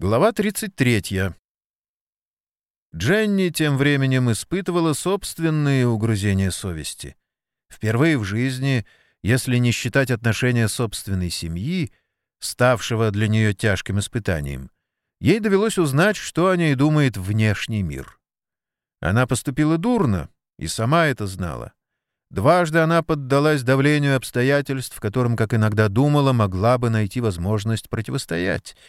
Глава 33. Дженни тем временем испытывала собственные угрызения совести. Впервые в жизни, если не считать отношения собственной семьи, ставшего для нее тяжким испытанием, ей довелось узнать, что о ней думает внешний мир. Она поступила дурно, и сама это знала. Дважды она поддалась давлению обстоятельств, которым, как иногда думала, могла бы найти возможность противостоять —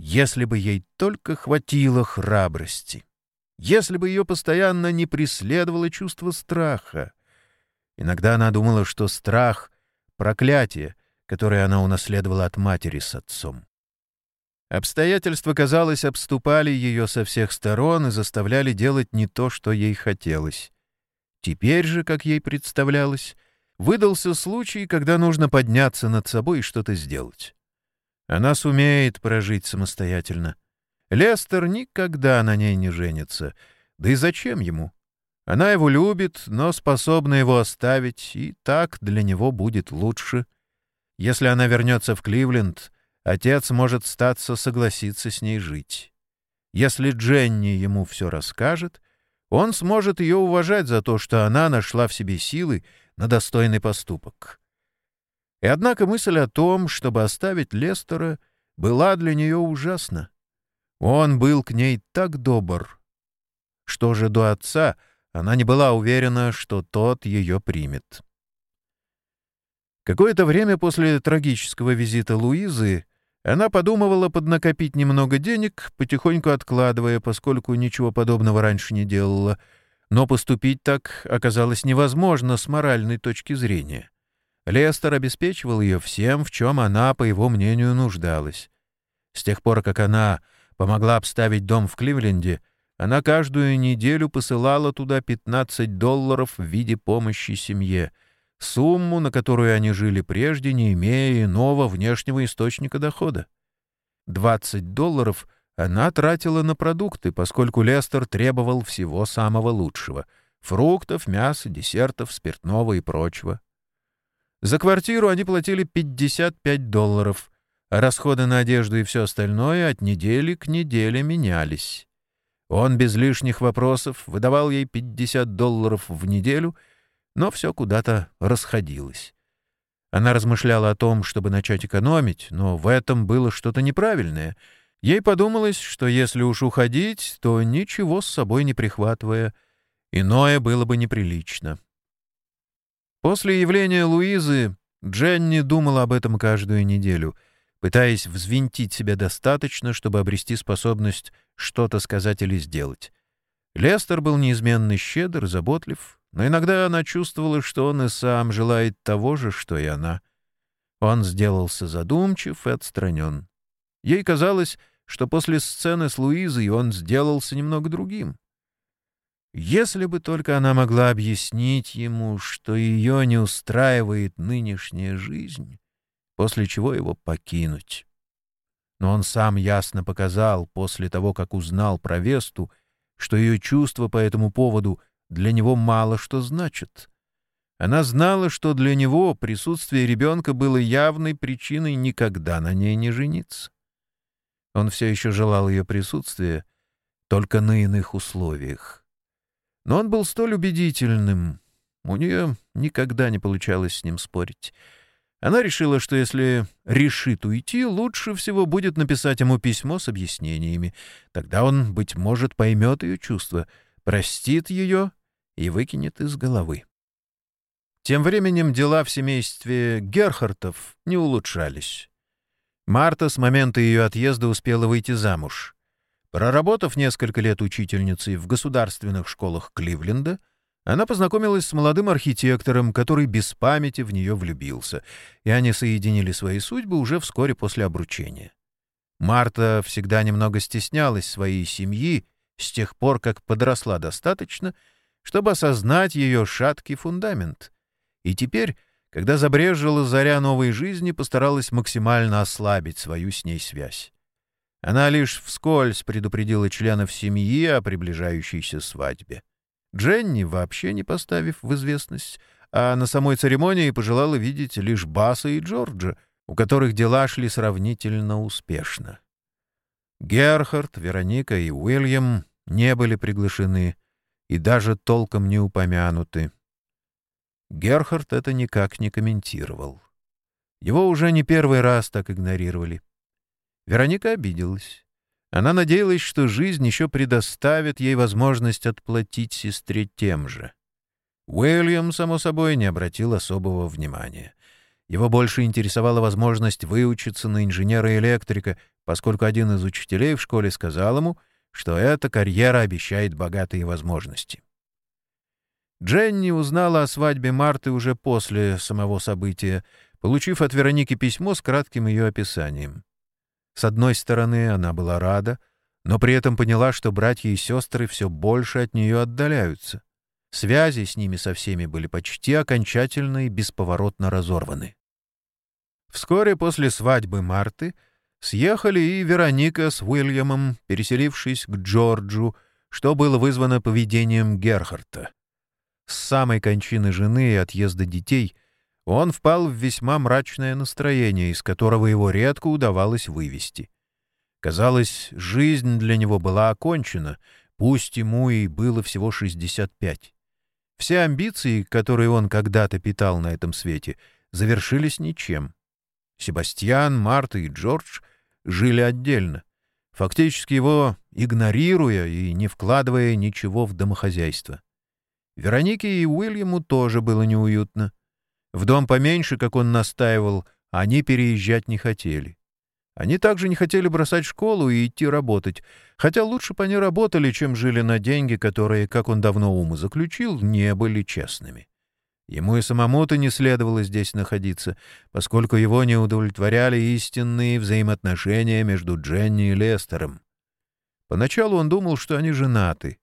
если бы ей только хватило храбрости, если бы ее постоянно не преследовало чувство страха. Иногда она думала, что страх — проклятие, которое она унаследовала от матери с отцом. Обстоятельства, казалось, обступали ее со всех сторон и заставляли делать не то, что ей хотелось. Теперь же, как ей представлялось, выдался случай, когда нужно подняться над собой и что-то сделать. Она сумеет прожить самостоятельно. Лестер никогда на ней не женится. Да и зачем ему? Она его любит, но способна его оставить, и так для него будет лучше. Если она вернется в Кливленд, отец может статься согласиться с ней жить. Если Дженни ему все расскажет, он сможет ее уважать за то, что она нашла в себе силы на достойный поступок. И однако мысль о том, чтобы оставить Лестера, была для нее ужасна. Он был к ней так добр. Что же до отца, она не была уверена, что тот ее примет. Какое-то время после трагического визита Луизы она подумывала поднакопить немного денег, потихоньку откладывая, поскольку ничего подобного раньше не делала, но поступить так оказалось невозможно с моральной точки зрения. Лестер обеспечивал ее всем, в чем она, по его мнению, нуждалась. С тех пор, как она помогла обставить дом в Кливленде, она каждую неделю посылала туда 15 долларов в виде помощи семье, сумму, на которую они жили прежде, не имея иного внешнего источника дохода. 20 долларов она тратила на продукты, поскольку Лестер требовал всего самого лучшего — фруктов, мяса, десертов, спиртного и прочего. За квартиру они платили 55 долларов, расходы на одежду и все остальное от недели к неделе менялись. Он без лишних вопросов выдавал ей 50 долларов в неделю, но все куда-то расходилось. Она размышляла о том, чтобы начать экономить, но в этом было что-то неправильное. Ей подумалось, что если уж уходить, то ничего с собой не прихватывая, иное было бы неприлично. После явления Луизы Дженни думала об этом каждую неделю, пытаясь взвинтить себя достаточно, чтобы обрести способность что-то сказать или сделать. Лестер был неизменно щедр, заботлив, но иногда она чувствовала, что он и сам желает того же, что и она. Он сделался задумчив и отстранен. Ей казалось, что после сцены с Луизой он сделался немного другим. Если бы только она могла объяснить ему, что ее не устраивает нынешняя жизнь, после чего его покинуть. Но он сам ясно показал, после того, как узнал про Весту, что ее чувства по этому поводу для него мало что значат. Она знала, что для него присутствие ребенка было явной причиной никогда на ней не жениться. Он все еще желал ее присутствия, только на иных условиях. Но он был столь убедительным. У нее никогда не получалось с ним спорить. Она решила, что если решит уйти, лучше всего будет написать ему письмо с объяснениями. Тогда он, быть может, поймет ее чувства, простит ее и выкинет из головы. Тем временем дела в семействе Герхартов не улучшались. Марта с момента ее отъезда успела выйти замуж. Проработав несколько лет учительницей в государственных школах Кливленда, она познакомилась с молодым архитектором, который без памяти в нее влюбился, и они соединили свои судьбы уже вскоре после обручения. Марта всегда немного стеснялась своей семьи с тех пор, как подросла достаточно, чтобы осознать ее шаткий фундамент. И теперь, когда забрежила заря новой жизни, постаралась максимально ослабить свою с ней связь. Она лишь вскользь предупредила членов семьи о приближающейся свадьбе. Дженни, вообще не поставив в известность, а на самой церемонии пожелала видеть лишь Баса и Джорджа, у которых дела шли сравнительно успешно. Герхард, Вероника и Уильям не были приглашены и даже толком не упомянуты. Герхард это никак не комментировал. Его уже не первый раз так игнорировали. Вероника обиделась. Она надеялась, что жизнь еще предоставит ей возможность отплатить сестре тем же. Уильям, само собой, не обратил особого внимания. Его больше интересовала возможность выучиться на инженера-электрика, поскольку один из учителей в школе сказал ему, что эта карьера обещает богатые возможности. Дженни узнала о свадьбе Марты уже после самого события, получив от Вероники письмо с кратким ее описанием. С одной стороны, она была рада, но при этом поняла, что братья и сестры все больше от нее отдаляются. Связи с ними со всеми были почти окончательно и бесповоротно разорваны. Вскоре после свадьбы Марты съехали и Вероника с Уильямом, переселившись к Джорджу, что было вызвано поведением Герхарта. С самой кончины жены и отъезда детей он впал в весьма мрачное настроение, из которого его редко удавалось вывести. Казалось, жизнь для него была окончена, пусть ему и было всего 65. Все амбиции, которые он когда-то питал на этом свете, завершились ничем. Себастьян, Марта и Джордж жили отдельно, фактически его игнорируя и не вкладывая ничего в домохозяйство. Веронике и Уильяму тоже было неуютно. В дом поменьше, как он настаивал, они переезжать не хотели. Они также не хотели бросать школу и идти работать, хотя лучше бы они работали, чем жили на деньги, которые, как он давно уму заключил, не были честными. Ему и самому-то не следовало здесь находиться, поскольку его не удовлетворяли истинные взаимоотношения между Дженни и Лестером. Поначалу он думал, что они женаты.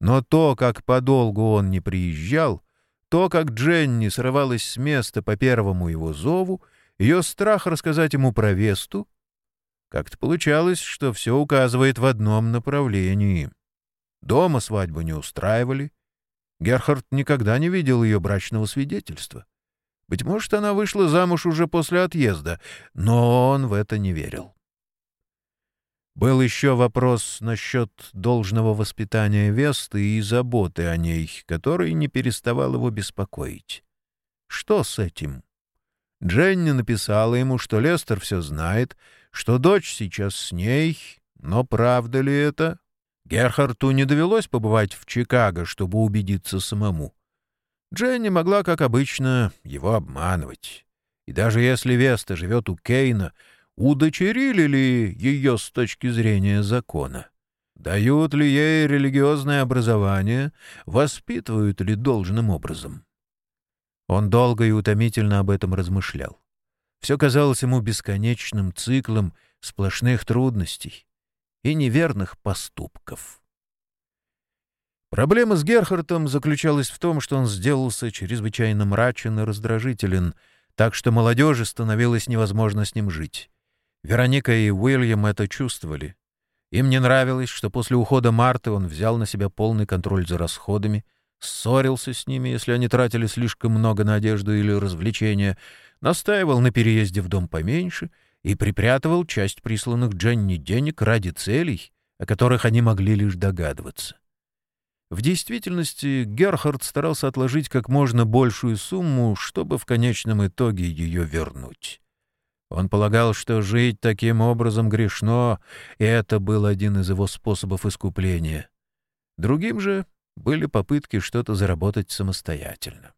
Но то, как подолгу он не приезжал, то, как Дженни срывалась с места по первому его зову, ее страх рассказать ему про Весту, как-то получалось, что все указывает в одном направлении. Дома свадьбу не устраивали, Герхард никогда не видел ее брачного свидетельства. Быть может, она вышла замуж уже после отъезда, но он в это не верил. Был еще вопрос насчет должного воспитания Весты и заботы о ней, который не переставал его беспокоить. Что с этим? Дженни написала ему, что Лестер все знает, что дочь сейчас с ней, но правда ли это? Герхарту не довелось побывать в Чикаго, чтобы убедиться самому. Дженни могла, как обычно, его обманывать. И даже если Веста живет у Кейна, удочерили ли ее с точки зрения закона? Дают ли ей религиозное образование, воспитывают ли должным образом? Он долго и утомительно об этом размышлял. Все казалось ему бесконечным циклом сплошных трудностей и неверных поступков. Проблема с Герхартом заключалась в том, что он сделался чрезвычайно мрачен и раздражителен, так что молодежи становилось невозможно с ним жить. Вероника и Уильям это чувствовали. Им не нравилось, что после ухода Марты он взял на себя полный контроль за расходами, ссорился с ними, если они тратили слишком много на одежду или развлечения, настаивал на переезде в дом поменьше — и припрятывал часть присланных Дженни денег ради целей, о которых они могли лишь догадываться. В действительности Герхард старался отложить как можно большую сумму, чтобы в конечном итоге ее вернуть. Он полагал, что жить таким образом грешно, и это был один из его способов искупления. Другим же были попытки что-то заработать самостоятельно.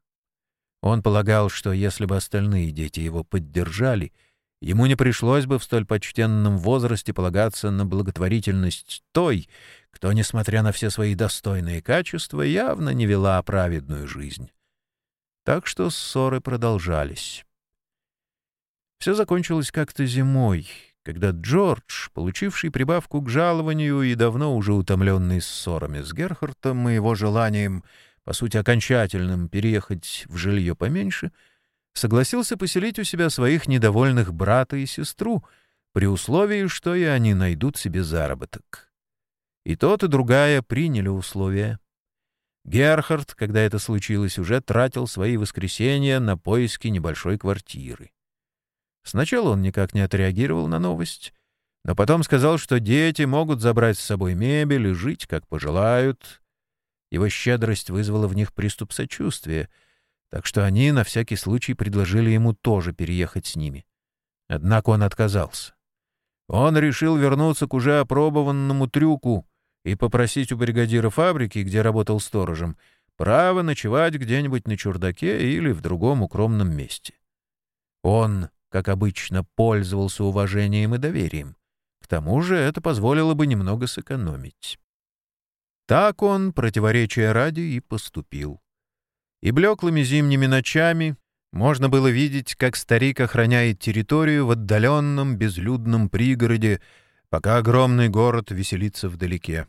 Он полагал, что если бы остальные дети его поддержали — Ему не пришлось бы в столь почтенном возрасте полагаться на благотворительность той, кто, несмотря на все свои достойные качества, явно не вела праведную жизнь. Так что ссоры продолжались. Все закончилось как-то зимой, когда Джордж, получивший прибавку к жалованию и давно уже утомленный ссорами с Герхартом и его желанием, по сути, окончательным переехать в жилье поменьше — согласился поселить у себя своих недовольных брата и сестру, при условии, что и они найдут себе заработок. И тот, и другая приняли условия. Герхард, когда это случилось, уже тратил свои воскресенья на поиски небольшой квартиры. Сначала он никак не отреагировал на новость, но потом сказал, что дети могут забрать с собой мебель и жить, как пожелают. Его щедрость вызвала в них приступ сочувствия, так что они на всякий случай предложили ему тоже переехать с ними. Однако он отказался. Он решил вернуться к уже опробованному трюку и попросить у бригадира фабрики, где работал сторожем, право ночевать где-нибудь на чердаке или в другом укромном месте. Он, как обычно, пользовался уважением и доверием. К тому же это позволило бы немного сэкономить. Так он, противоречия ради, и поступил. И блеклыми зимними ночами можно было видеть, как старик охраняет территорию в отдаленном безлюдном пригороде, пока огромный город веселится вдалеке.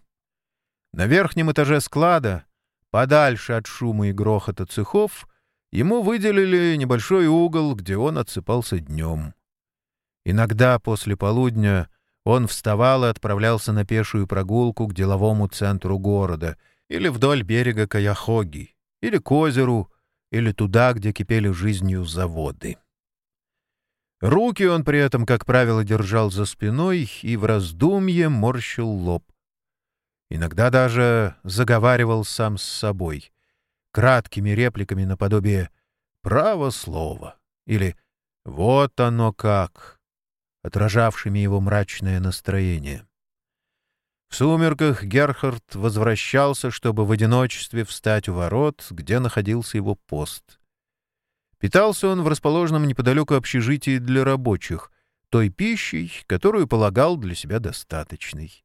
На верхнем этаже склада, подальше от шума и грохота цехов, ему выделили небольшой угол, где он отсыпался днем. Иногда после полудня он вставал и отправлялся на пешую прогулку к деловому центру города или вдоль берега Каяхоги, или к озеру, или туда, где кипели жизнью заводы. Руки он при этом, как правило, держал за спиной и в раздумье морщил лоб. Иногда даже заговаривал сам с собой, краткими репликами наподобие «право слово» или «вот оно как», отражавшими его мрачное настроение. В сумерках Герхард возвращался, чтобы в одиночестве встать у ворот, где находился его пост. Питался он в расположенном неподалеку общежитии для рабочих, той пищей, которую полагал для себя достаточной.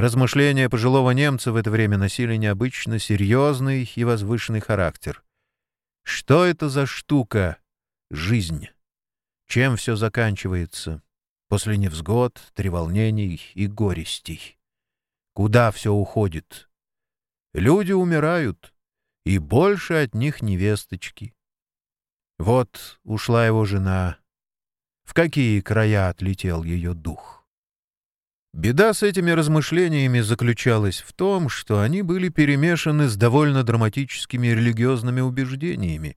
Размышления пожилого немца в это время носили необычно серьезный и возвышенный характер. Что это за штука — жизнь? Чем все заканчивается? После невзгод, треволнений и горестей. Куда все уходит? Люди умирают, и больше от них невесточки. Вот ушла его жена. В какие края отлетел ее дух? Беда с этими размышлениями заключалась в том, что они были перемешаны с довольно драматическими религиозными убеждениями,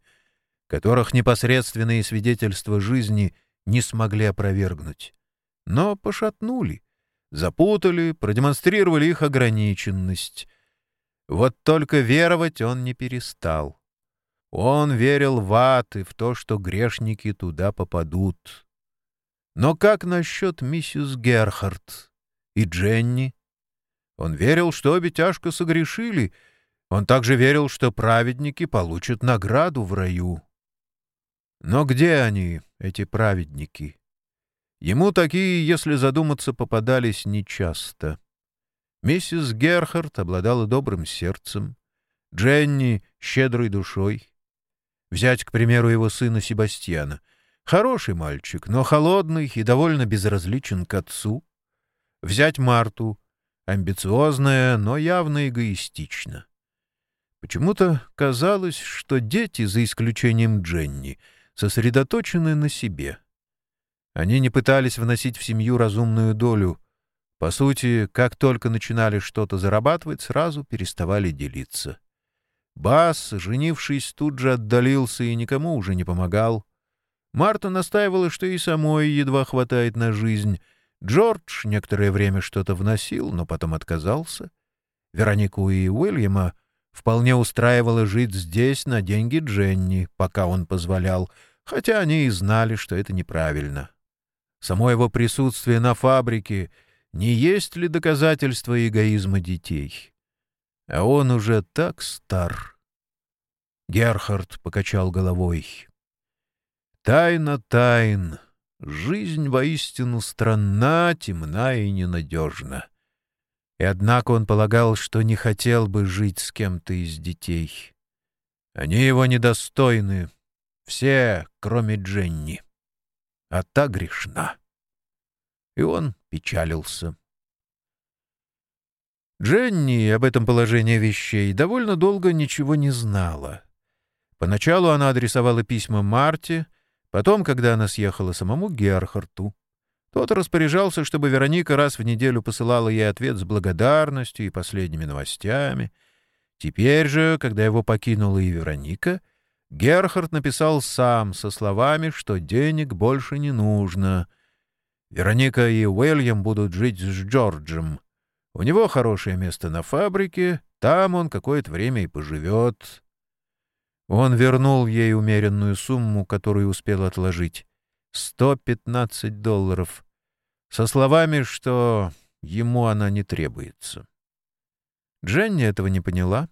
которых непосредственные свидетельства жизни не смогли опровергнуть но пошатнули, запутали, продемонстрировали их ограниченность. Вот только веровать он не перестал. Он верил в ад и в то, что грешники туда попадут. Но как насчет миссис Герхард и Дженни? Он верил, что обе тяжко согрешили. Он также верил, что праведники получат награду в раю. Но где они, эти праведники? Ему такие, если задуматься, попадались нечасто. Миссис Герхард обладала добрым сердцем, Дженни — щедрой душой. Взять, к примеру, его сына Себастьяна. Хороший мальчик, но холодный и довольно безразличен к отцу. Взять Марту — амбициозная, но явно эгоистична. Почему-то казалось, что дети, за исключением Дженни, сосредоточены на себе — они не пытались вносить в семью разумную долю. По сути, как только начинали что-то зарабатывать, сразу переставали делиться. Бас, женившись, тут же отдалился и никому уже не помогал. Марта настаивала, что и самой едва хватает на жизнь. Джордж некоторое время что-то вносил, но потом отказался. Веронику и Уильяма вполне устраивало жить здесь на деньги Дженни, пока он позволял, хотя они и знали, что это неправильно само его присутствие на фабрике, не есть ли доказательство эгоизма детей? А он уже так стар. Герхард покачал головой. Тайна тайн. Жизнь воистину странна, темна и ненадежна. И однако он полагал, что не хотел бы жить с кем-то из детей. Они его недостойны, все, кроме Дженни а та грешна. И он печалился. Дженни об этом положении вещей довольно долго ничего не знала. Поначалу она адресовала письма Марте, потом, когда она съехала самому Герхарту. Тот распоряжался, чтобы Вероника раз в неделю посылала ей ответ с благодарностью и последними новостями. Теперь же, когда его покинула и Вероника, Герхард написал сам со словами, что денег больше не нужно. Вероника и Уильям будут жить с Джорджем. У него хорошее место на фабрике, там он какое-то время и поживет. Он вернул ей умеренную сумму, которую успел отложить. 115 долларов. Со словами, что ему она не требуется. Дженни этого не поняла,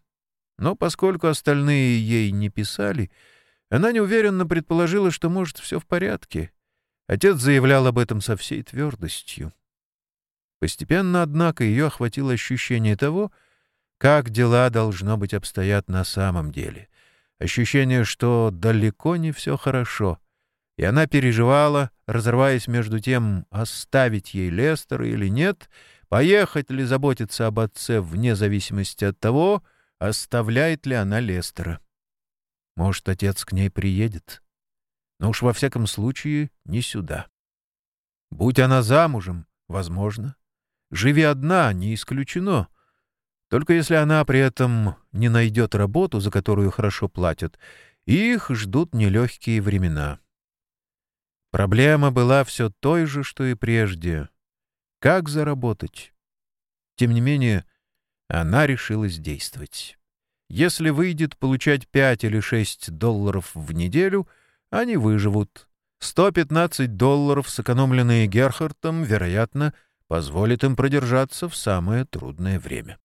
но поскольку остальные ей не писали, она неуверенно предположила, что, может, все в порядке. Отец заявлял об этом со всей твердостью. Постепенно, однако, ее охватило ощущение того, как дела, должно быть, обстоят на самом деле. Ощущение, что далеко не все хорошо. И она переживала, разрываясь между тем, оставить ей Лестера или нет, поехать ли заботиться об отце вне зависимости от того, оставляет ли она Лестера. Может, отец к ней приедет? Но уж во всяком случае не сюда. Будь она замужем, возможно. Живи одна, не исключено. Только если она при этом не найдет работу, за которую хорошо платят, их ждут нелегкие времена. Проблема была все той же, что и прежде. Как заработать? Тем не менее, она решилась действовать. Если выйдет получать 5 или 6 долларов в неделю, они выживут. 115 долларов, сэкономленные Герхартом, вероятно, позволит им продержаться в самое трудное время.